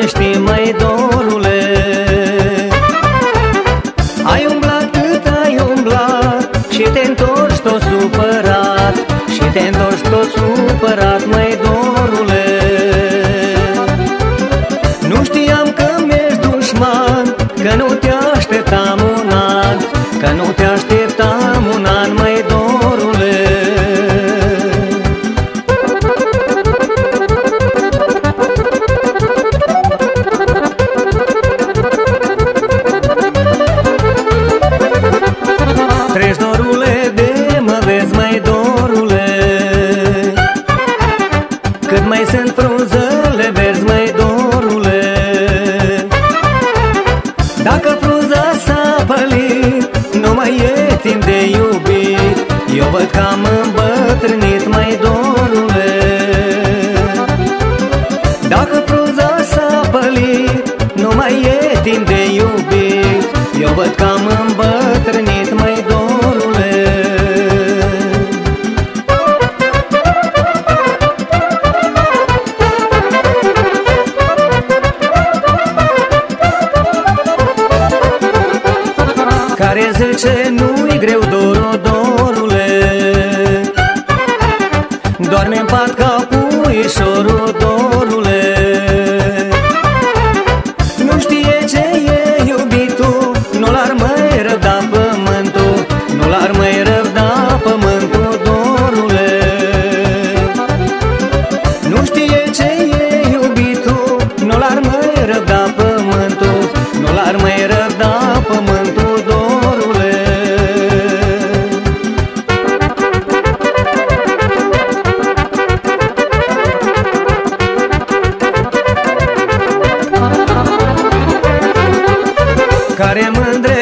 ce știi mai dorule Ai umblat cât ai umblat Și te întorci tot supărat. Și te întorci tot supărat mai dorule Nu știam că mi-ești dușman Că nu te așteptam un an Că nu te așteptam un an mai dorule mult că am îmbătrânit, mai dorule Dacă frunza s-a pălit, nu mai e timp de iubit. Eu văd că îmbătrânit, mai Care zice nu-i greu care mândre